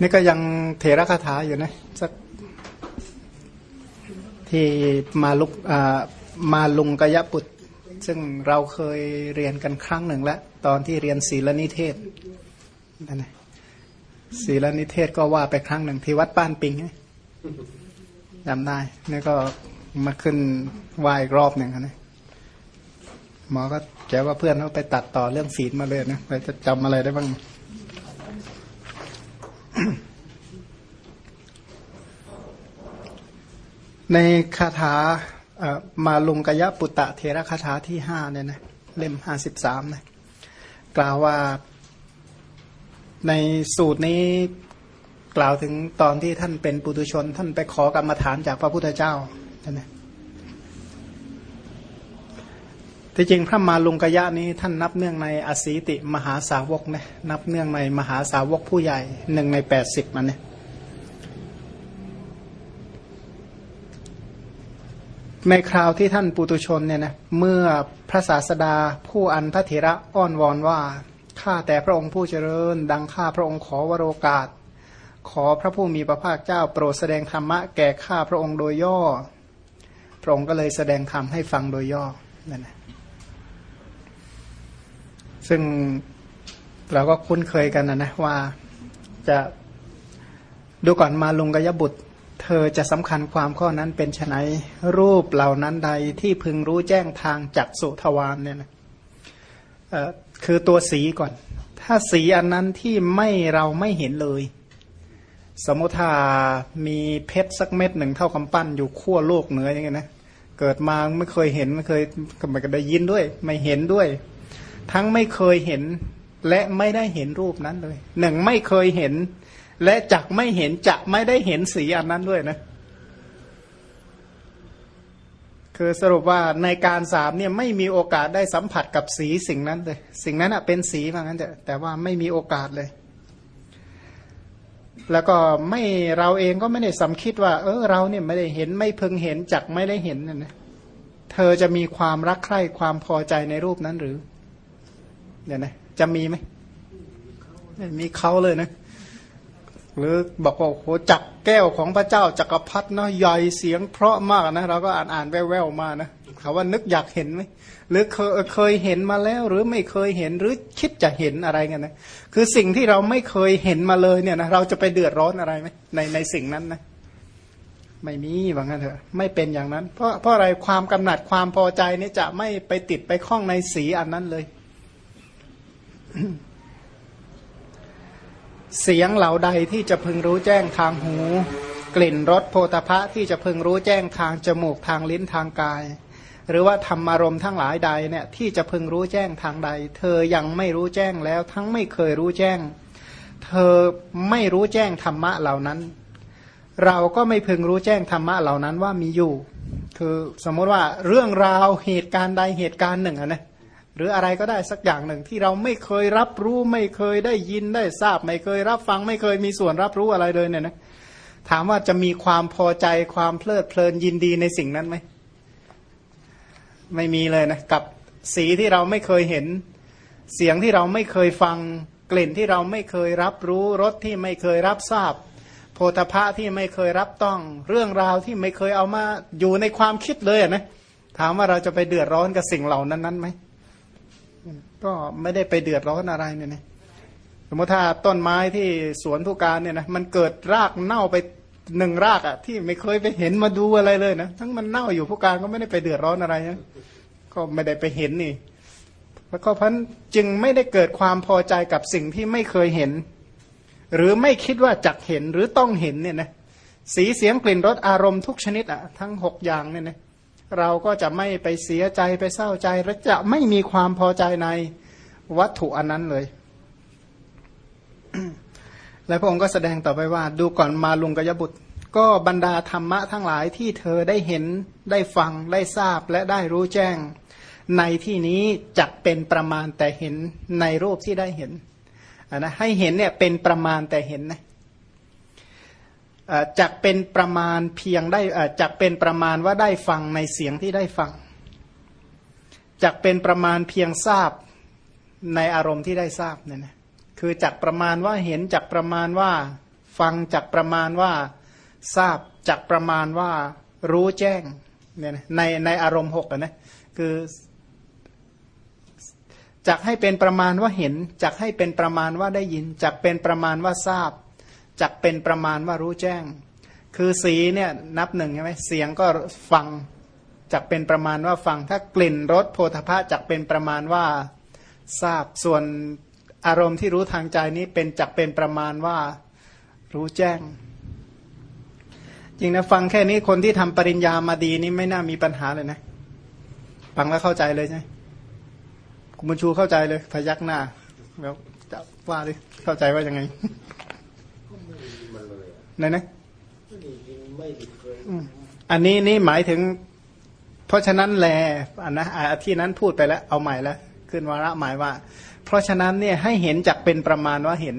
นี่ก็ยังเถระคาถาอยู่นะสักที่มาลุกมาลุงกยปุตซึ่งเราเคยเรียนกันครั้งหนึ่งแล้ว ตอนที่เรียนศีลนิเทศนั่นนะศีลนิเทศก็ว่าไปครั้งหนึ่งที่วัดป้านปิงจำได้นี่ก็มาขึ้นวายรอบหนึ่งนะหมอก็แกว่าเพื่อนเขาไปตัดต่อเรื่องศีลมาเลยนะไปจะจำอะไรได้บ้าง ในคาถามาลุงกยะปุตตะเทระคาถาที่ห้าเนี่ยนะเล่มห้าสิบสามนะกล่าวว่าในสูตรนี้กล่าวถึงตอนที่ท่านเป็นปุถุชน ท่านไปขอกรรมฐานจากพระพุทธเจ้านะ ที่จริงพระมาลุงกยะนี้ท่านนับเนื่องในอสีติมหาสาวกนะนับเนื่องในมหาสาวกผู้ใหญ่หนึ่งในแปดสิบมันเนี่ยในคราวที่ท่านปุตุชนเนี่ยนะเมื่อพระศาสดาผู้อันพระเถระอ้อนวอนว่าข้าแต่พระองค์ผู้เจริญ ดังข้าพระองค์ขอวโรกาส ขอพระผู้มีพระภาคเจ้าโปรดแสดงธรรมะแก่ข้าพระองค์โดยย่อ พระองค์ก็เลยแสดงธรรมให้ฟังโดยย่อนั่นนะ ซึ่งเราก็คุ้นเคยกันนะนะว่าจะดูก่อนมาลุงกยบุตร เธอจะสำคัญความข้อนั้นเป็นไนรูปเหล่านั้นใดที่พึงรู้แจ้งทางจักสุทวานเนี่ยนะคือตัวสีก่อน ถ้าสีอันนั้นที่ไม่เราไม่เห็นเลย สมมติถ้ามีเพชรสักเม็ดหนึ่งเท่าคำปั้นอยู่ขั้วโลกเหนืออย่างเงี้ยนะเกิดมาไม่เคยเห็นไม่เคยไม่ได้ยินด้วย ไม่เห็นด้วย ทั้งไม่เคยเห็นและไม่ได้เห็นรูปนั้นเลยหนึ่งไม่เคยเห็น และจักไม่เห็นจะไม่ได้เห็นสีอันนั้นด้วยนะคือสรุปว่าในการสามเนี่ยไม่มีโอกาสได้สัมผัสกับสีสิ่งนั้นเลย สิ่งนั้นอะเป็นสีว่างั้นแต่แต่ว่าไม่มีโอกาสเลย แล้วก็ไม่เราเองก็ไม่ได้สำคิดว่า เออเราเนี่ยไม่ได้เห็นไม่พึงเห็นจักไม่ได้เห็นนะเธอจะมีความรักใคร่ความพอใจในรูปนั้นหรือ เดี๋ยวนะจะมีไหมไม่มีเขาเลยนะ หรือบอกว่าโหจับแก้วของพระเจ้าจักรพรรดิเนาะใหญ่เสียงเพราะมากนะเราก็อ่านอ่านแว่วๆมานะเขาว่านึกอยากเห็นไหมหรือเคยเคยเห็นมาแล้ว หรือไม่เคยเห็นหรือคิดจะเห็นอะไรกันนะคือสิ่งที่เราไม่เคยเห็นมาเลยเนี่ยนะเราจะไปเดือดร้อนอะไรไหมในในสิ่งนั้นนะไม่มีว่างั้นเถอะไม่เป็นอย่างนั้น เพราะเพราะอะไรความกำหนัดความพอใจนี่จะไม่ไปติดไปคล้องในสีอันนั้นเลย เสียงเหล่าใดที่จะพึงรู้แจ้งทางหู กลิ่นรสโพธพะที่จะพึงรู้แจ้งทางจมูกทางลิ้นทางกาย หรือว่าธรรมารมทั้งหลายใดเนี่ยที่จะพึงรู้แจ้งทางใด เธอยังไม่รู้แจ้งแล้วทั้งไม่เคยรู้แจ้ง เธอไม่รู้แจ้งธรรมะเหล่านั้น เราก็ไม่พึงรู้แจ้งธรรมะเหล่านั้นว่ามีอยู่ คือสมมติว่าเรื่องราวเหตุการณ์ใดเหตุการณ์หนึ่งนะ หรืออะไรก็ได้สักอย่างหนึ่งที่เราไม่เคยรับรู้ไม่เคยได้ยินได้ทราบ ไม่เคยรับฟังไม่เคยมีส่วนรับรู้อะไรเลยเนี่ยนะถามว่าจะมีความพอใจความเพลิดเพลินยินดีในสิ่งนั้นไหมไม่มีเลยนะกับสีที่เราไม่เคยเห็น เสียงที่เราไม่เคยฟังกลิ่นที่เราไม่เคยรับรู้รสที่ไม่เคยรับทราบ โพธพะที่ไม่เคยรับต้อง เรื่องราวที่ไม่เคยเอามาอยู่ในความคิดเลยนะถามว่าเราจะไปเดือดร้อนกับสิ่งเหล่านั้นนั้นไหม ก็ไม่ได้ไปเดือดร้อนอะไรเนี่ยนะสมมติถ้าต้นไม้ที่สวนผู้การเนี่ยนะมันเกิดรากเน่าไปหนึ่งรากอะ่ะ ที่ไม่เคยไปเห็นมาดูอะไรเลยนะทั้งมันเน่าอยู่ผู้การก็ไม่ได้ไปเดือดร้อนอะไรนะก็ไม่ได้ไปเห็นนี่แล้วก็พันจึงไม่ได้เกิดความพอใจกับสิ่งที่ไม่เคยเห็น หรือไม่คิดว่าจักเห็นหรือต้องเห็นเนี่ยนะสีเสียงกลิ่นรสอารมณ์ทุกชนิดอะ่ะทั้งหกอย่างเนี่ยนะเราก็จะไม่ไปเสียใจไปเศร้าใจและจะไม่มีความพอใจใน วัตถุอันนั้นเลย แล้วพระองค์ก็แสดงต่อไปว่า ดูก่อนมาลุงกยบุตร ก็บรรดาธรรมะทั้งหลายที่เธอได้เห็นได้ฟังได้ทราบและได้รู้แจ้ง ในที่นี้จักเป็นประมาณแต่เห็นในรูปที่ได้เห็นนะให้เห็นเนี่ยเป็นประมาณแต่เห็นนะจักเป็นประมาณเพียงได้จักเป็นประมาณว่าได้ฟังในเสียงที่ได้ฟังจักเป็นประมาณเพียงทราบ ในอารมณ์ที่ได้ทราบเนี่ยนะคือจักประมาณว่าเห็นจักประมาณว่า ฟังจากประมาณว่าทราบจากประมาณว่ารู้แจ้งเนี่ยนะในในอารมณ์หกนะคือจักให้เป็นประมาณว่าเห็นจักให้เป็นประมาณว่าได้ยินจักเป็นประมาณว่าทราบจักเป็นประมาณว่ารู้แจ้ง คือสีเนี่ยนับหนึ่งใช่ไหมเสียงก็ฟังจักเป็นประมาณว่าฟังถ้ากลิ่นรสโพธภะจักเป็นประมาณว่า ทราบส่วนอารมณ์ที่รู้ทางใจนี้เป็นจักเป็นประมาณว่ารู้แจ้ง จริงนะฟังแค่นี้คนที่ทำปริญญามาดีนี่ไม่น่ามีปัญหาเลยนะ ฟังแล้วเข้าใจเลยใช่ไหมคุณบุญชูเข้าใจเลย พยักหน้าแล้วจะว่าดิเข้าใจว่ายังไงไหนนะอันนี้นี่หมายถึง เพราะฉะนั้นแลอันนะที่นั้นพูดไปแล้ว เอาใหม่แล้ว ขึ้นวาระหมายว่า เพราะฉะนั้นเนี่ยให้เห็นจากเป็นประมาณว่าเห็น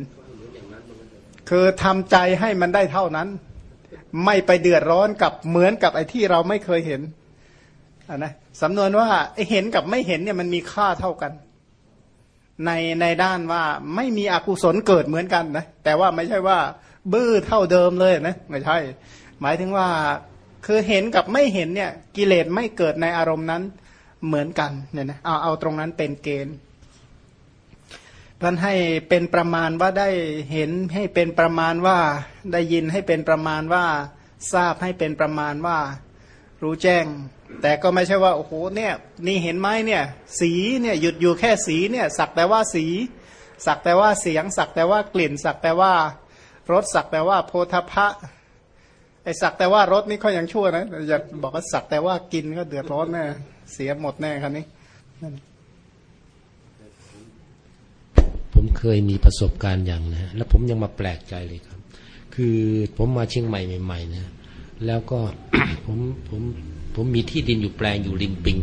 คือทำใจให้มันได้เท่านั้น ไม่ไปเดือดร้อนกับเหมือนกับไอ้ที่เราไม่เคยเห็นอันนะสำนวนว่าเห็นกับไม่เห็นเนี่ยมันมีค่าเท่ากัน ในในด้านว่าไม่มีอกุศลเกิดเหมือนกันนะแต่ว่าไม่ใช่ว่า บื้อเท่าเดิมเลยนะไม่ใช่ หมายถึงว่าคือเห็นกับไม่เห็นเนี่ย กิเลสไม่เกิดในอารมณ์นั้น เหมือนกันเนี่ยนะเอาเอาตรงนั้นเป็นเกณฑ์พันให้เป็นประมาณว่าได้เห็นให้เป็นประมาณว่าได้ยินให้เป็นประมาณว่าทราบให้เป็นประมาณว่า รู้แจ้ง แต่ก็ไม่ใช่ว่าโอ้โหเนี่ย นี่เห็นไหมเนี่ย สีเนี่ยหยุดอยู่แค่สีเนี่ยสักแต่ว่าสี สักแต่ว่าเสียง สักแต่ว่ากลิ่น สักแต่ว่ารสสักแต่ว่าโพธพะ ไอสักแต่ว่ารสนี่เขายังชั่วนะอย่าบอกว่าสักแต่ว่ากินก็เดือดร้อนแน่เสียหมดแน่ครับนี้ผมเคยมีประสบการณ์อย่างนะแล้วผมยังมาแปลกใจเลยครับ คือผมมาเชียงใหม่ใหม่ๆนะแล้วก็ผมผมผมมีที่ดินอยู่แปลงอยู่ริมปิง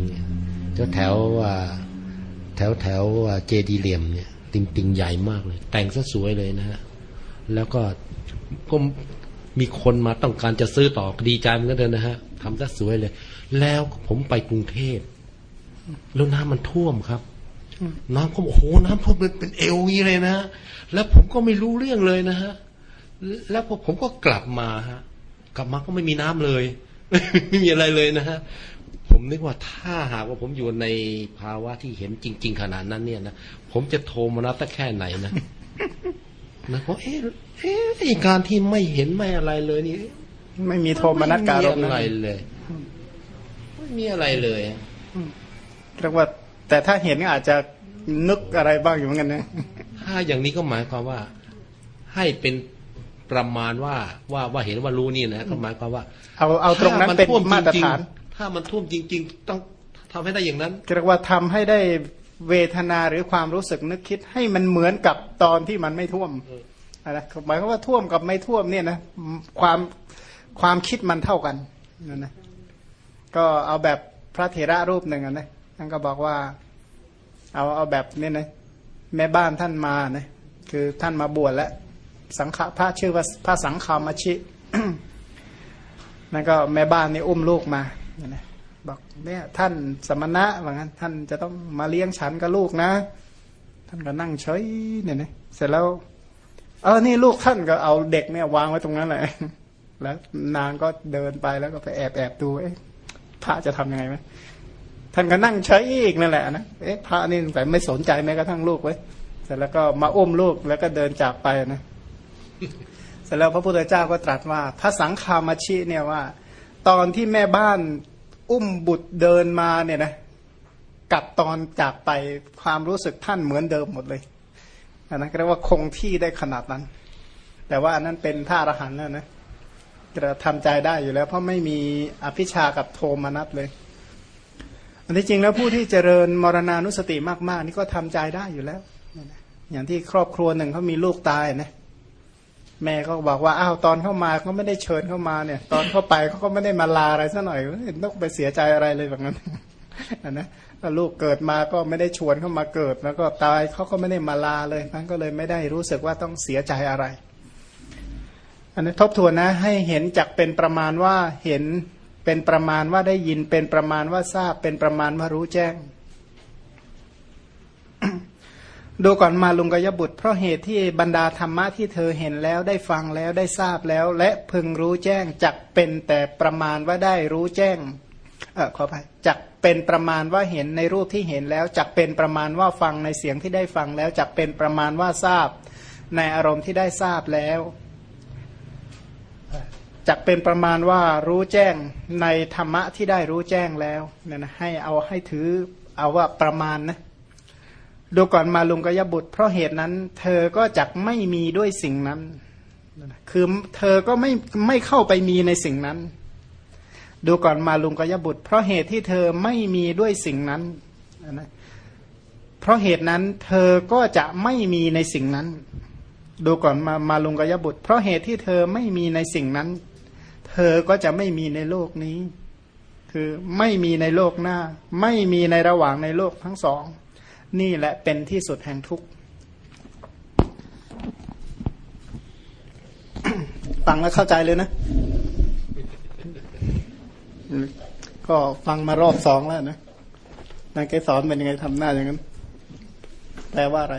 แถวแถวแถวแถวเจดีเหลี่ยมเนี่ยริมปิงใหญ่มากเลย แต่งซะสวยเลยนะฮะแล้วก็ก็มี มีคนมาต้องการจะซื้อต่อดีใจมันก็เดินนะฮะทำซะสวยเลย แล้วผมไปกรุงเทพแล้วน้ำมันท่วมครับ น้ำก็โอ้โหน้ำท่วมเป็นเป็นเอวนี้เลยนะแล้วผมก็ไม่รู้เรื่องเลยนะฮะแล้วผมก็กลับมาฮะ กลับมาก็ไม่มีน้ำเลย ไม่มีอะไรเลยนะฮะผมนึกว่าถ้าหากว่าผมอยู่ในภาวะที่เห็นจริง ๆ ขนาดนั้นเนี่ยนะผมจะโทรมานับสักแค่ไหนนะ นะเพราะเอ๊ะเอ๊ะการที่ไม่เห็นไม่อะไรเลยนี่ไม่มีโทรมานัดการอะไรเลยไม่มีอะไรเลยเรียกว่า แต่ถ้าเห็นก็อาจจะนึกอะไรบ้างอยู่เหมือนกันนะถ้าอย่างนี้ก็หมายความว่า ให้เป็นประมาณว่าว่าว่าเห็นว่ารู้นี่นะก็หมายความว่า เอาเอาตรงนั้นเป็นมาตรฐาน ถ้ามันท่วมจริง ๆ ต้องทำให้ได้อย่างนั้นเรียกว่าทำให้ได้ เวทนาหรือความรู้สึกนึกคิดให้มันเหมือนกับตอนที่มันไม่ท่วมนะหมายความว่าท่วมกับไม่ท่วมเนี่ยนะความความคิดมันเท่ากันนั่นนะก็เอาแบบพระเถระรูปหนึ่งนะท่านก็บอกว่า เอาเอาแบบนี้นะแม่บ้านท่านมานะคือท่านมาบวชแล้ว สังฆพระชื่อว่าพระสังฆามาชินั่นก็แม่บ้านนี่อุ้มลูกมาเนี่ย บอกเนี่ยท่านสมณะว่างั้นท่านจะต้องมาเลี้ยงฉันกับลูกนะ ท่านก็นั่งเฉยเนี่ยนะเสร็จแล้วเออนี่ลูกท่านก็เอาเด็กเนี่ยวางไว้ตรงนั้นแหละ แล้วนางก็เดินไปแล้วก็ไปแอบแอบดูเอ๊ะพระจะทํำยังไงไหมท่านก็นั่งเฉยอีกนั่นแหละนะเอ๊ะพระนี่แต่ไม่สนใจแม้กระทั่งลูกไว้เสร็จแล้วก็มาอุ้มลูกแล้วก็เดินจากไปนะเสร็จแล้วพระพุทธเจ้าก็ตรัสว่าพระสังฆามาชิเนี่ยว่า ตอนที่แม่บ้าน อุ้มบุตรเดินมาเนี่ยนะกับตอนจากไปความรู้สึกท่านเหมือนเดิมหมดเลยอันนั้นเรียกว่าคงที่ได้ขนาดนั้น แต่ว่าอันนั้นเป็นท่าอรหันแล้วนะจะทำใจได้อยู่แล้ว เพราะไม่มีอภิชากับโทมนัสเลย อันที่จริงแล้วผู้ที่เจริญมรณานุสติมาก ๆ นี่ก็ทำใจได้อยู่แล้วอย่างที่ครอบครัวหนึ่งเขามีลูกตายนะ แม่ก็บอกว่าอ้าวตอนเข้ามาเขาไม่ได้เชิญเข้ามาเนี่ย ตอนเข้าไปเขาก็ไม่ได้มาลาอะไรซะหน่อยต้องไปเสียใจอะไรเลยแบบนั้นนะลูกเกิดมาก็ไม่ได้ชวนเข้ามาเกิด แล้วก็ตายเขาก็ไม่ได้มาลาเลยนั้นก็เลยไม่ได้รู้สึกว่าต้องเสียใจอะไร อันนี้ทบทวนนะ ให้เห็นจักเป็นประมาณว่าเห็นเป็นประมาณว่าได้ยินเป็นประมาณว่าทราบเป็นประมาณว่ารู้แจ้ง ดูก่อนมาลุงกยบุตรเพราะเหตุที่บรรดาธรรมะที่เธอเห็นแล้วได้ฟังแล้วได้ทราบแล้ว และพึงรู้แจ้งจักเป็นแต่ประมาณว่าได้รู้แจ้งเออขอไปจักเป็นประมาณว่าเห็นในรูปที่เห็นแล้วจักเป็นประมาณว่าฟังในเสียงที่ได้ฟังแล้วจักเป็นประมาณว่าทราบ ในอารมณ์ที่ได้ทราบแล้วจักเป็นประมาณว่ารู้แจ้งในธรรมะที่ได้รู้แจ้งแล้วเนี่ยนะให้เอาให้ถือเอาว่าประมาณนะ ดูก่อนมาลุงกยบุตร เพราะเหตุนั้น เธอก็จักไม่มีด้วยสิ่งนั้น คือเธอก็ไม่ไม่เข้าไปมีในสิ่งนั้น ดูก่อนมาลุงกยบุตร เพราะเหตุที่เธอไม่มีด้วยสิ่งนั้นนะเพราะเหตุนั้น เธอก็จะไม่มีในสิ่งนั้น ดูก่อนมามาลุงกยบุตร เพราะเหตุที่เธอไม่มีในสิ่งนั้น เธอก็จะไม่มีในโลกนี้ คือไม่มีในโลกหน้า ไม่มีในระหว่างในโลกทั้งสอง นี่แหละเป็นที่สุดแห่งทุกข์ฟังแล้วเข้าใจเลยนะ ก็ฟังมารอบสองแล้วนะนายแกสอนเป็นยังไงทำหน้าอย่างนั้น แปลว่าอะไร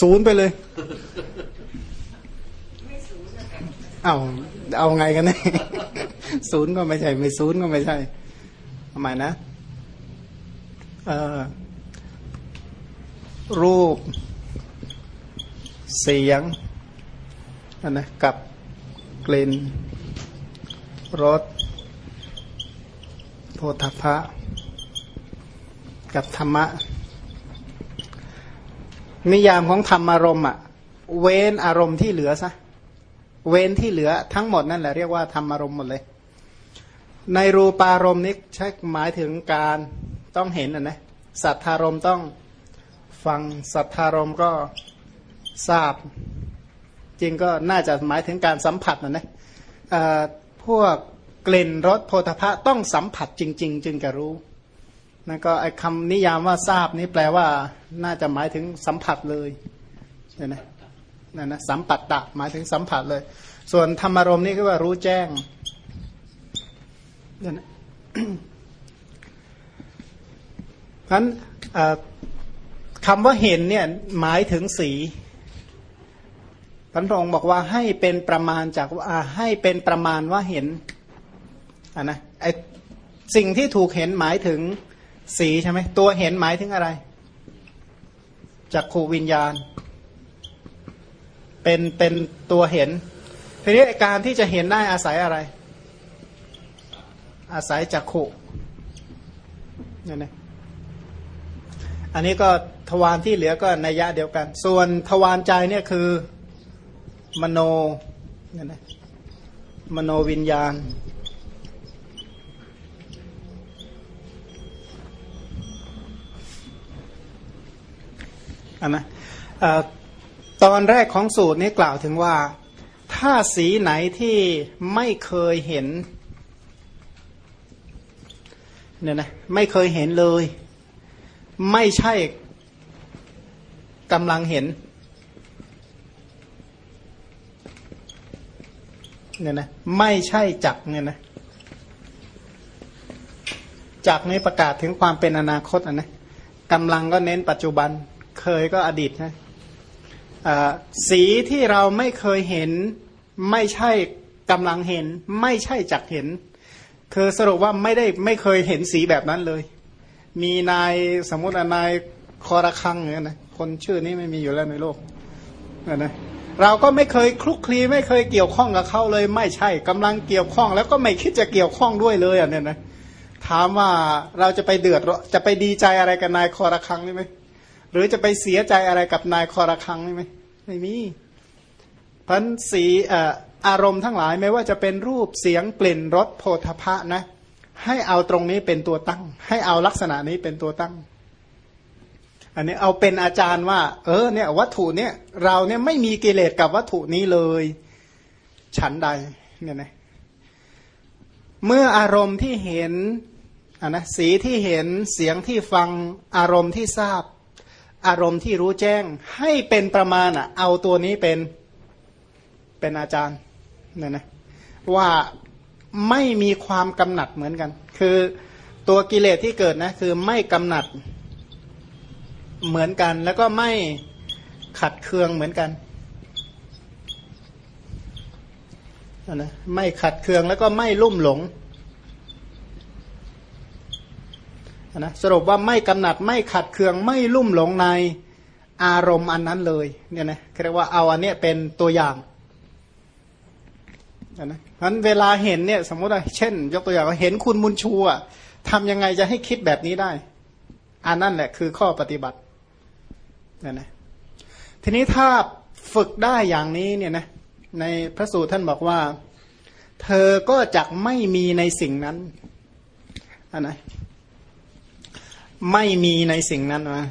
ศูนย์ไปเลย เอาเอาไงกันเนี่ย ศูนย์ก็ไม่ใช่ ไม่ศูนย์ก็ไม่ใช่ทำไมนะรูป เสียงนนะกับกลิ่นรสโพธพะ กับธรรมะ นิยามของธรรมอารมณ์อะเว้นอารมณ์ที่เหลือซะเว้นที่เหลือทั้งหมดนั่นแหละเรียกว่าธรรมอารมณ์หมดเลย ในรูปารมณ์นี้ใช้หมายถึงการต้องเห็นนะนะสัทธารมต้องฟังสัทธารมก็ทราบ จริงก็น่าจะหมายถึงการสัมผัสนะนะพวกกลิ่นรสโพธพะต้องสัมผัสจริง ๆ จึงจะรู้นั่นก็ไอ้คำนิยามว่าทราบนี้แปลว่าน่าจะหมายถึงสัมผัสเลยใช่ไหมนั่นนะสัมปัตตะหมายถึงสัมผัสเลย ส่วนธรรมารมณ์นี่ก็ว่ารู้แจ้ง นั่นนะเพราะนั้นคำว่าเห็นเนี่ยหมายถึงสีพันพระองค์บอกว่าให้เป็นประมาณจากให้เป็นประมาณว่าเห็นอ่านะไอสิ่งที่ถูกเห็นหมายถึงสีใช่ไหมตัวเห็นหมายถึงอะไรจากขูวิญญาณ เป็นเป็นตัวเห็นทีนี้การที่จะเห็นได้อาศัยอะไร อาศัยจักขุนี่นะอันนี้ก็ทวารที่เหลือก็ในยะเดียวกัน ส่วนทวารใจเนี่ยคือมโนนี่นะมโนวิญญาณ อันนะตอนแรกของสูตรนี้กล่าวถึงว่า ถ้าสีไหนที่ไม่เคยเห็น เนี่ยนะไม่เคยเห็นเลย ไม่ใช่กำลังเห็นเนี่ยนะไม่ใช่จักเนี่ยนะจักนี้ประกาศถึงความเป็นอนาคตอะนะกำลังก็เน้นปัจจุบันเคยก็อดีตนะสีที่เราไม่เคยเห็น ไม่ใช่กำลังเห็น ไม่ใช่จักเห็น คือสรุปว่าไม่ได้ไม่เคยเห็นสีแบบนั้นเลย มีนายสมมตินายคอระคังเนี่ยนะคนชื่อนี้ไม่มีอยู่แล้วในโลกนะเราก็ไม่เคยคลุกคลีไม่เคยเกี่ยวข้องกับเขาเลย ไม่ใช่กำลังเกี่ยวข้อง แล้วก็ไม่คิดจะเกี่ยวข้องด้วยเลยอะเนี่ยนะถามว่าเราจะไปเดือดจะไปดีใจอะไรกับนายคอระคังนี่ไหมหรือจะไปเสียใจอะไรกับนายคอระคังนี่ไหมไม่มีพันสีเออ อารมณ์ทั้งหลายไม่ว่าจะเป็นรูปเสียงกลิ่นรสโพธพะนะ ให้เอาตรงนี้เป็นตัวตั้ง ให้เอาลักษณะนี้เป็นตัวตั้ง อันนี้เอาเป็นอาจารย์ว่า เออเนี่ย วัตถุเนี่ยเราเนี่ยไม่มีกิเลสกับวัตถุนี้เลย ฉันใดเนี่ยนะเมื่ออารมณ์ที่เห็นอันนะสีที่เห็นเสียงที่ฟังอารมณ์ที่ทราบ อารมณ์ที่รู้แจ้ง ให้เป็นประมาณอะ เอาตัวนี้เป็นเป็นอาจารย์ เนี่ยนะว่าไม่มีความกำหนัดเหมือนกัน คือตัวกิเลสที่เกิดนะคือไม่กำหนัดเหมือนกัน แล้วก็ไม่ขัดเคืองเหมือนกันนะไม่ขัดเคืองแล้วก็ไม่ลุ่มหลงนะสรุปว่าไม่กำหนัดไม่ขัดเคืองไม่ลุ่มหลงในอารมณ์อันนั้นเลยเนี่ยนะเรียกว่าเอาอันเนี้ยเป็นตัวอย่าง นะเพราะเวลาเห็นเนี่ยสมมติว่าเช่น ยกตัวอย่างว่าเห็นคุณมุนชูอะทำยังไงจะให้คิดแบบนี้ได้ อันนั่นแหละคือข้อปฏิบัติเนี่ยนะทีนี้ถ้าฝึกได้อย่างนี้เนี่ยนะในพระสูตรท่านบอกว่า เธอก็จะไม่มีในสิ่งนั้นอันนะไม่มีในสิ่งนั้นนะ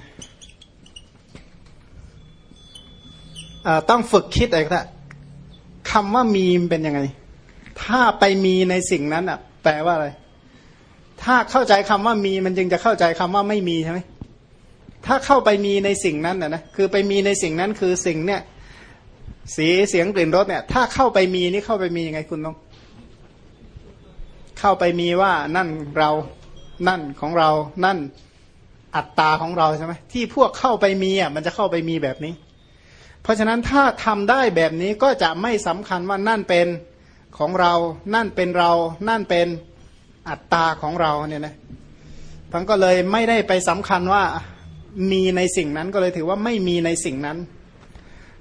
ต้องฝึกคิดอะไรครับ คำว่ามีเป็นยังไง ถ้าไปมีในสิ่งนั้นอะ แปลว่าอะไร ถ้าเข้าใจคำว่ามีมันจึงจะเข้าใจคำว่าไม่มีใช่ไหมถ้าเข้าไปมีในสิ่งนั้นนะนะคือไปมีในสิ่งนั้นคือสิ่งเนี่ย สีเสียงกลิ่นรสเนี่ย ถ้าเข้าไปมีนี่เข้าไปมียังไงคุณต้อง เข้าไปมีว่านั่นเรา นั่นของเรา นั่นอัตตาของเราใช่ไหมที่พวกเข้าไปมีอะมันจะเข้าไปมีแบบนี้ เพราะฉะนั้นถ้าทำได้แบบนี้ก็จะไม่สำคัญว่านั่นเป็นของเรา นั่นเป็นเรา นั่นเป็นอัตตาของเราเนี่ยนะพังก็เลยไม่ได้ไปสำคัญว่ามีในสิ่งนั้นก็เลยถือว่าไม่มีในสิ่งนั้น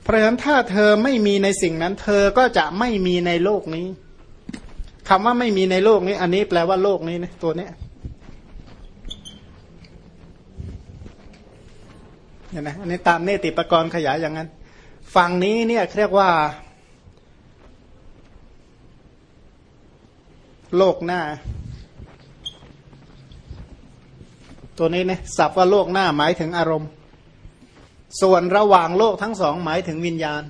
เพราะฉะนั้นถ้าเธอไม่มีในสิ่งนั้น เธอก็จะไม่มีในโลกนี้คำว่าไม่มีในโลกนี้ อันนี้แปลว่าโลกนี้นะตัวเนี้ยเห็นไหมอันนี้ตามเนติปกรณ์ขยายอย่างนั้น ฝั่งนี้เนี่ยเรียกว่า โลกหน้า ตัวนี้เนี่ยสับว่าโลกหน้าหมายถึงอารมณ์ ส่วนระหว่างโลกทั้งสองหมายถึงวิญญาณ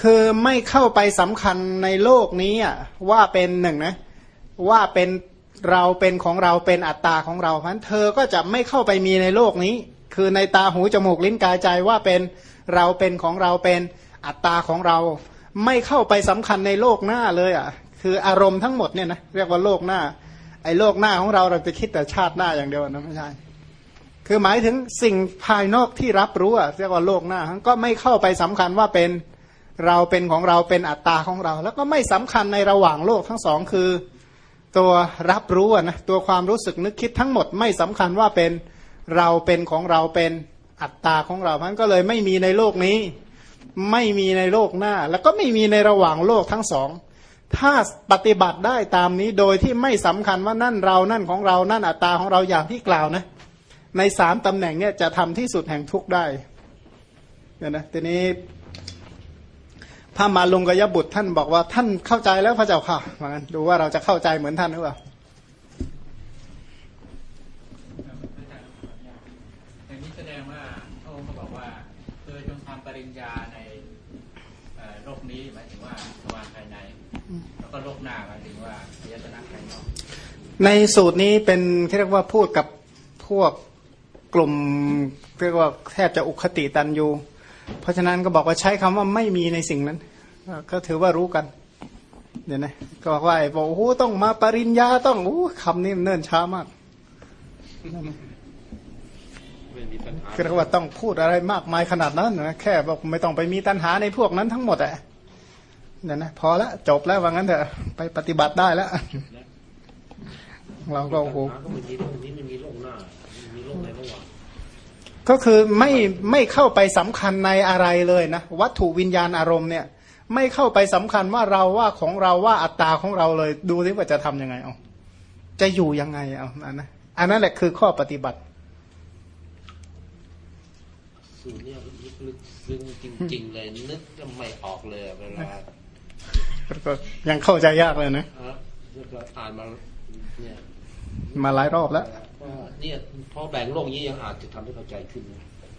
คือไม่เข้าไปสำคัญในโลกนี้ว่าเป็นหนึ่งนะ ว่าเป็น เราเป็นของเราเป็นอัตตาของเราเพราะนั้นเธอก็จะไม่เข้าไปมีในโลกนี้ คือในตาหูจมูกลิ้นกายใจว่าเป็นเราเป็นของเราเป็นอัตตาของเรา ไม่เข้าไปสำคัญในโลกหน้าเลยอะคืออารมณ์ทั้งหมดเนี่ยนะเรียกว่าโลกหน้า ไอ้โลกหน้าของเราเราจะคิดแต่ชาติหน้าอย่างเดียวนะไม่ใช่คือหมายถึงสิ่งภายนอกที่รับรู้อะเรียกว่าโลกหน้าก็ไม่เข้าไปสำคัญว่าเป็นเราเป็นของเราเป็นอัตตาของเรา แล้วก็ไม่สำคัญในระหว่างโลกทั้งสองคือ ตัวรับรู้นะตัวความรู้สึกนึกคิดทั้งหมดไม่สำคัญว่าเป็นเราเป็นของเราเป็นอัตตาของเราพันก็เลยไม่มีในโลกนี้ ไม่มีในโลกหน้า แล้วก็ไม่มีในระหว่างโลกทั้งสอง ถ้าปฏิบัติได้ตามนี้โดยที่ไม่สำคัญว่านั่นเรานั่นของเรานั่นอัตตาของเราอย่างที่กล่าวนะ ในสามตำแหน่งเนี่ยจะทำที่สุดแห่งทุกได้เนี่ยนะทีนี้ พระมาลุงกยบุตรท่านบอกว่าท่านเข้าใจแล้วพระเจ้าค่ะเหมือนกันดูว่าเราจะเข้าใจเหมือนท่านหรือเปล่าอย่างนี้แสดงว่าพระองค์บอกว่าเธอจงทำปริญญาในโลกนี้หมายถึงว่าสวรรค์ภายในแล้วก็โลกหน้าหมายถึงว่าพยตนะภายนอกในสูตรนี้เป็นเรียกว่าพูดกับพวกกลุ่มเรียกว่าแทบจะอุคติตันยู เพราะฉะนั้นก็บอกว่าใช้คำว่าไม่มีในสิ่งนั้น ก็ถือว่ารู้กันเดี๋ยวนะก็บอกว่าบอกโอ้โหต้องมาปริญญาต้องโอ้คำนี้เนิ่นช้ามากก็เรียกว่าต้องพูดอะไรมากมายขนาดนั้นนะแค่บอกไม่ต้องไปมีตัณหาในพวกนั้นทั้งหมดอะเดี๋ยวนะพอละจบแล้วว่างั้นเถอะไปปฏิบัติได้แล้ว เราก็โอ้โหก็ คือไม่ไม่เข้าไปสำคัญในอะไรเลยนะวัตถุวิญญาณอารมณ์เนี่ย ไม่เข้าไปสำคัญว่าเราว่าของเราว่าอัตตาของเราเลย ดูซิว่าจะทํำยังไงเอาจะอยู่ยังไงเอาอันนะอันนั้นแหละคือข้อปฏิบัติสูตรเนี่ยลึกซึ้งจริง ๆ เลยนึกจะไม่ออกเลยเวลาก็ยังเข้าใจยากเลยนะอ่านมาเนี่ยมาหลายรอบแล้ว เนี่ยพอแบ่งโลกนี้ยังอาจจะทำให้เข้าใจขึ้น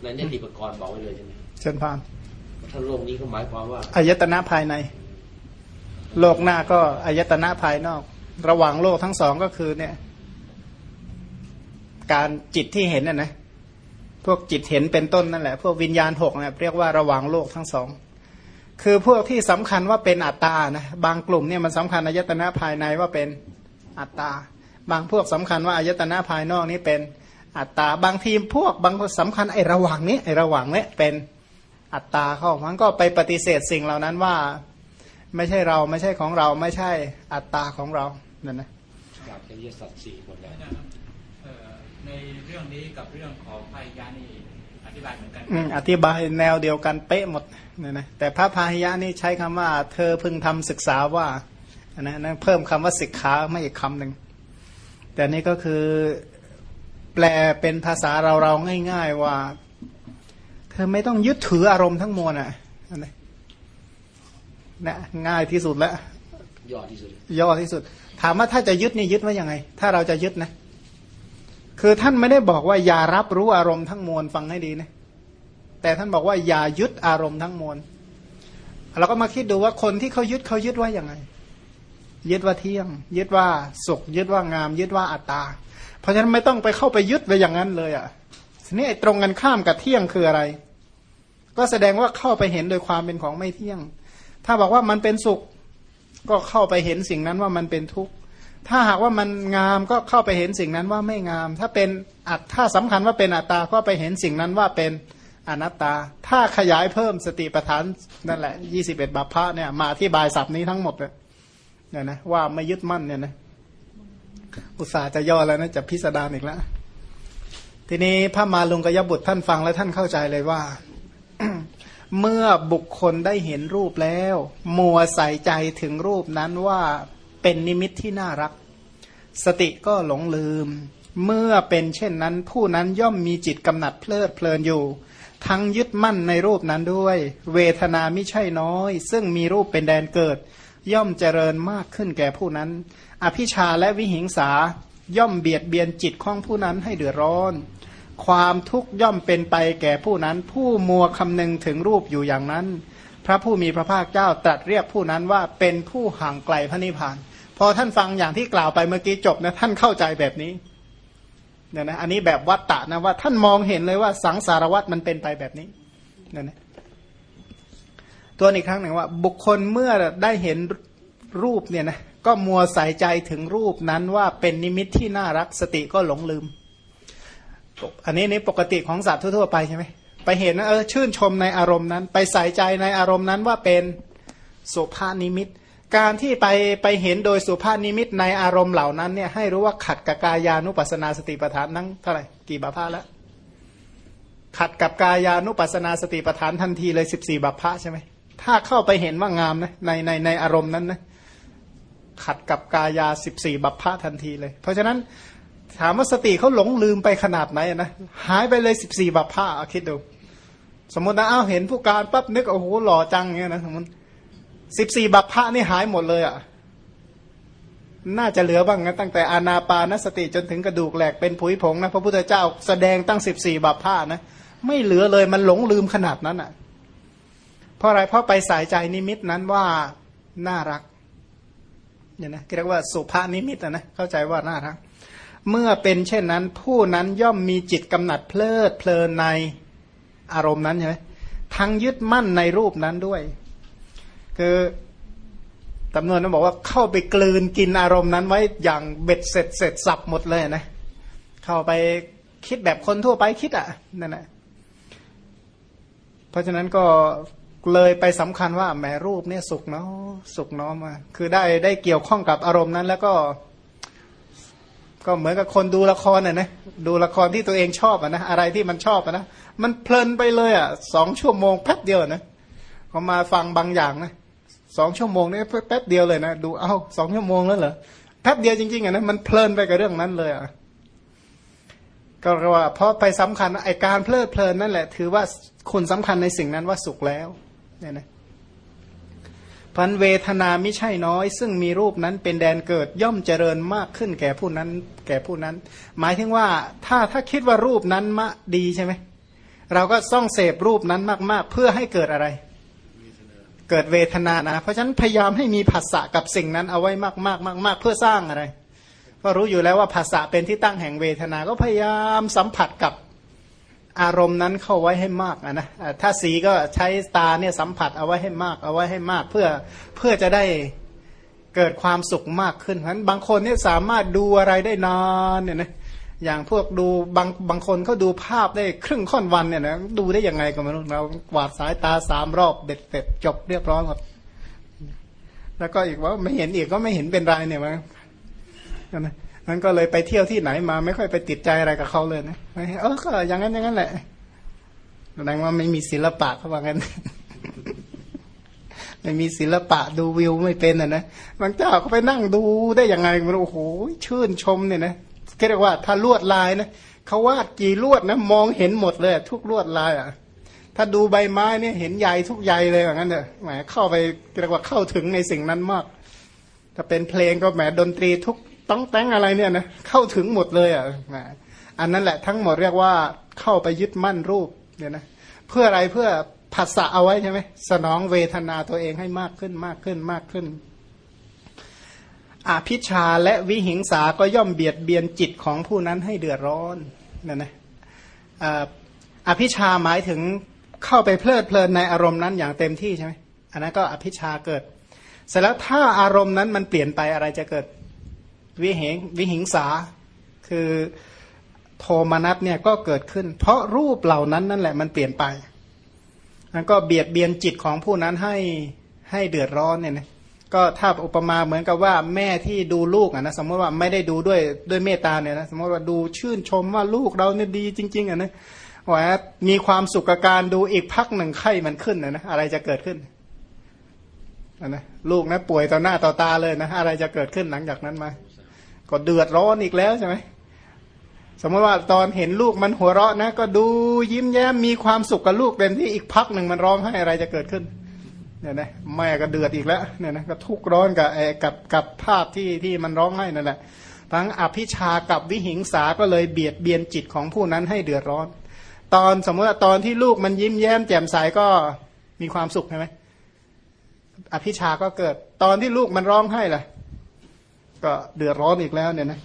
ในเนติปกรณ์บอกไว้เลยใช่ไหมเชิญพานถ้าโลกนี้ก็หมายความว่าอายตนะภายใน โลกหน้าก็อายตนะภายนอก ระหว่างโลกทั้งสองก็คือเนี่ย การจิตที่เห็นน่ะนะพวกจิตเห็นเป็นต้นนั่นแหละพวกวิญญาณหกเนี่ยเรียกว่าระหว่างโลกทั้งสองคือพวกที่สำคัญว่าเป็นอัตตานะบางกลุ่มเนี่ยมันสำคัญอายตนะภายในว่าเป็นอัตตา บางพวกสำคัญว่าอายตนะภายนอกนี้เป็นอัตตาบางทีมพวกบางสำคัญไอ้ระหว่างนี้ไอ้ระหว่างนี้เป็นอัตตาเข้ามันก็ไปปฏิเสธสิ่งเหล่านั้นว่า ไม่ใช่เราไม่ใช่ของเราไม่ใช่อัตตาของเรานั่นนะอยากจะยึดสัตว์สี่หมดแล้วอาจารย์ครับเอ่อในเรื่องนี้กับเรื่องของพายานี่อธิบายเหมือนกันอืมอธิบายแนวเดียวกันเป๊ะหมดเนี่ยนะแต่พระพาหิยะนี่ใช้คำว่า เธอพึงทำศึกษาว่าอันนะนั้นเพิ่มคำว่าศิกขาไม่อีกคำหนึ่ง แต่นี่ก็คือแปลเป็นภาษาเราเราๆง่าย ๆว่า เธอไม่ต้องยึดถืออารมณ์ทั้งมวลอะอันนี้นะง่ายที่สุดแล้วยอดที่สุดย่อที่สุด ถามว่าถ้าจะยึดนี่ยึดว่ายังไง ถ้าเราจะยึดนะ คือท่านไม่ได้บอกว่าอย่ารับรู้อารมณ์ทั้งมวลฟังให้ดีนะแต่ท่านบอกว่าอย่ายึดอารมณ์ทั้งมวลเราก็มาคิดดูว่าคนที่เขายึดเขายึดว่ายังไง ยึดว่าเที่ยง ยึดว่าสุข ยึดว่างาม ยึดว่าอัตตา เพราะฉะนั้นไม่ต้องไปเข้าไปยึดไปอย่างนั้นเลยอะทีนี้ไอ้ตรงกันข้ามกับเที่ยงคืออะไร ก็แสดงว่าเข้าไปเห็นโดยความเป็นของไม่เที่ยง ถ้าบอกว่ามันเป็นสุข ก็เข้าไปเห็นสิ่งนั้นว่ามันเป็นทุกข์ถ้าหากว่ามันงามก็เข้าไปเห็นสิ่งนั้นว่าไม่งาม ถ้าเป็นอัตถ้าสำคัญว่าเป็นอัตตาก็ไปเห็นสิ่งนั้นว่าเป็นอนัตตา ถ้าขยายเพิ่มสติปัฏฐานนั่นแหละยี่สิบเอ็ดบาพระเนี่ยมาที่บายศัพท์นี้ทั้งหมดเลย เนี่ยนะว่าไม่ยึดมั่นเนี่ยนะอุตส่าห์จะย่อแล้วนะจะพิสดารอีกแล้วทีนี้พระมาลุงกยบุตรท่านฟังแล้วท่านเข้าใจเลยว่า เมื่อบุคคลได้เห็นรูปแล้ว มัวใส่ใจถึงรูปนั้นว่าเป็นนิมิตที่น่ารัก สติก็หลงลืม เมื่อเป็นเช่นนั้น ผู้นั้นย่อมมีจิตกำหนัดเพลิดเพลินอยู่ ทั้งยึดมั่นในรูปนั้นด้วย เวทนาไม่ใช่น้อย ซึ่งมีรูปเป็นแดนเกิด ย่อมเจริญมากขึ้นแก่ผู้นั้น อภิชาและวิหิงสาย่อมเบียดเบียนจิตของผู้นั้นให้เดือดร้อน ความทุกข์ย่อมเป็นไปแก่ผู้นั้น ผู้มัวคำนึงถึงรูปอยู่อย่างนั้น พระผู้มีพระภาคเจ้าตรัสเรียกผู้นั้นว่าเป็นผู้ห่างไกลพระนิพพาน พอท่านฟังอย่างที่กล่าวไปเมื่อกี้จบนะท่านเข้าใจแบบนี้เนี่ยนะอันนี้แบบวัตตะนะว่าท่านมองเห็นเลยว่าสังสารวัตมันเป็นไปแบบนี้เนี่ยนะ ตัวอีกครั้งหนึ่งว่า บุคคลเมื่อได้เห็นรูปเนี่ยนะก็มัวใส่ใจถึงรูปนั้นว่าเป็นนิมิตที่น่ารักสติก็หลงลืม อันนี้นี่ปกติของสัตว์ทั่วๆไปใช่ไหมไปเห็นนะเออชื่นชมในอารมณ์นั้น ไปใส่ใจในอารมณ์นั้นว่าเป็นสุภานิมิต การที่ไปไปเห็นโดยสุภานิมิตในอารมณ์เหล่านั้นเนี่ยให้รู้ว่าขัดกับกายานุปัสนาสติปัฏฐานนั่งเท่าไหร่กี่บาพาแล้วขัดกับกายานุปัสนาสติปัฏฐานทันทีเลยสิบสี่บาพะใช่ไหม ถ้าเข้าไปเห็นว่างามนะในในในอารมณ์นั้นนะขัดกับกายาสิบสี่บัพพะทันทีเลย เพราะฉะนั้นถามว่าสติเขาหลงลืมไปขนาดไหนนะหายไปเลยสิบสี่บัพพะคิดดู สมมตินะอ้าวเห็นผู้การปั๊บนึกโอ้โหหล่อจังเงี้ยนะสมมติสิบสี่บัพพะนี่หายหมดเลยอะน่าจะเหลือบ้างนะตั้งแต่อานาปานสติจนถึงกระดูกแหลกเป็นผุยผงนะพระพุทธเจ้าแสดงตั้งสิบสี่บัพพะนะ ไม่เหลือเลยมันหลงลืมขนาดนั้นอะ ราะอะไรเพราะไปสายใจนิมิตนั้นว่าน่ารักเนี่ยนะเรียกว่าสุภานิมิตนะเข้าใจว่าน่ารัก เมื่อเป็นเช่นนั้น ผู้นั้นย่อมมีจิตกำหนัดเพลิดเพลินในอารมณ์นั้นใช่ไหมทั้งยึดมั่นในรูปนั้นด้วย คือตำนวนนั้นบอกว่าเข้าไปกลืนกินอารมณ์นั้นไว้อย่างเบ็ดเสร็จเสร็จสับหมดเลยนะเข้าไปคิดแบบคนทั่วไปคิดอะนั่นแหละเพราะฉะนั้นก็ เลยไปสำคัญว่าแหมรูปเนี่ยสุกเนาะสุกเนาะมาคือได้ได้เกี่ยวข้องกับอารมณ์นั้น แล้วก็ ก็เหมือนกับคนดูละครน่ะนะดูละครที่ตัวเองชอบอะนะอะไรที่มันชอบอะนะมันเพลินไปเลยอะสองชั่วโมงแป๊บเดียวนะเขามาฟังบางอย่างนะสองชั่วโมงนี่แป๊บเดียวเลยนะดูเอ้าสองชั่วโมงแล้วเหรอแป๊บเดียวจริงๆอะนะมันเพลินไปกับเรื่องนั้นเลยอะก็ว่าเพราะไปสำคัญไอการเพลิดเพลินนั่นแหละ ถือว่าคุณสำคัญในสิ่งนั้นว่าสุขแล้ว เนี่ยนะพันเวทนาไม่ใช่น้อย ซึ่งมีรูปนั้นเป็นแดนเกิดย่อมเจริญมากขึ้นแก่ผู้นั้น แก่ผู้นั้น หมายถึงว่าถ้าถ้าคิดว่ารูปนั้นมะดีใช่ไหมเราก็ส่องเสพรูปนั้นมาก ๆ เพื่อให้เกิดอะไร เกิดเวทนานะ เพราะฉะนั้นพยายามให้มีผัสสะกับสิ่งนั้นเอาไว้มากๆมากๆเพื่อสร้างอะไร ก็รู้อยู่แล้วว่าภาษาเป็นที่ตั้งแห่งเวทนา ก็พยายามสัมผัสกับ อารมณ์นั้นเข้าไว้ให้มากอะนะ ถ้าสีก็ใช้ตาเนี่ยสัมผัสเอาไว้ให้มาก เอาไว้ให้มากเพื่อเพื่อจะได้เกิดความสุขมากขึ้นเพราะฉะนั้นบางคนเนี่ยสามารถดูอะไรได้นานเนี่ยนะอย่างพวกดูบางบางคนเขาดูภาพได้ครึ่งค่อนวันเนี่ยนะดูได้ยังไงก็ไม่รู้เรากวาดสายตาสามรอบเบ็ดเสร็จจบเรียบร้อยหมดแล้วก็อีกว่าไม่เห็นอีกก็ไม่เห็นเป็นไรเนี่ยมั้งนะ นั้นก็เลยไปเที่ยวที่ไหนมา ไม่ค่อยไปติดใจอะไรกับเขาเลยนะเออก็อย่างนั้นอย่างนั้นแหละแสดงว่าไม่มีศิลปะเขาว่างั้นไม่มีศิลปะดูวิวไม่เป็นอะนะบางเจ้าเขาไปนั่งดูได้ยังไงมันโอ้โหชื่นชมเนี่ยนะเรียกว่าถ้าลวดลายนะเขาวาดกี่ลวดนะมองเห็นหมดเลย ทุกลวดลายอะ ถ้าดูใบไม้เนี่ยเห็นใยทุกใยเลยอย่างนั้นเถอะแหมเข้าไปเรียกว่าเข้าถึงในสิ่งนั้นมาก ถ้าเป็นเพลงก็แหมดนตรีทุก ต้องแต่งอะไรเนี่ยนะเข้าถึงหมดเลยอะอันนั้นแหละทั้งหมดเรียกว่าเข้าไปยึดมั่นรูปเนี่ยนะเพื่ออะไรเพื่อผัสสะเอาไว้ใช่ไหมสนองเวทนาตัวเองให้มากขึ้นมากขึ้นมากขึ้นอภิชาและวิหิงสาก็ย่อมเบียดเบียนจิตของผู้นั้นให้เดือดร้อนเนี่ยนะอภิชาหมายถึงเข้าไปเพลิดเพลินในอารมณ์นั้นอย่างเต็มที่ใช่ไหมอันนั้นก็อภิชาเกิด เสร็จแล้วถ้าอารมณ์นั้นมันเปลี่ยนไปอะไรจะเกิด วิเหงวิหิงสาคือโทมนัสเนี่ยก็เกิดขึ้น เพราะรูปเหล่านั้นนั่นแหละมันเปลี่ยนไปแล้วก็เบียดเบียนจิตของผู้นั้นให้ให้เดือดร้อนเนี่ยนะก็ถ้าอุปมาเหมือนกับว่าแม่ที่ดูลูกอะนะสมมติว่าไม่ได้ดูด้วยด้วยเมตตาเนี่ยนะสมมติว่าดูชื่นชมว่าลูกเราเนี่ยดีจริง ๆอะนะว่ามีความสุขกับการดูอีกพักหนึ่งไข้มันขึ้นนะนะอะไรจะเกิดขึ้นนะลูกนะป่วยต่อหน้าต่อตาเลยนะ อะไรจะเกิดขึ้นหลังจากนั้นมา ก็เดือดร้อนอีกแล้วใช่ไหมสมมติว่าตอนเห็นลูกมันหัวเราะนะ ก็ดูยิ้มแย้มมีความสุขกับลูกเต็มที่อีกพักหนึ่งมันร้องให้อะไรจะเกิดขึ้นเนี่ยนะแม่ก็เดือดอีกแล้วเนี่ยนะก็ทุกข์ร้อนกับไอ้กับกับภาพที่ที่มันร้องให้นั่นแหละทั้งอภิชากับวิหิงสาก็เลยเบียดเบียนจิตของผู้นั้นให้เดือดร้อน ตอนสมมติว่าตอนที่ลูกมันยิ้มแย้มแจ่มใสก็มีความสุขใช่ไหมอภิชาก็เกิด ตอนที่ลูกมันร้องให้ล่ะ ก็เดือดร้อนอีกแล้วเนี่ยนะ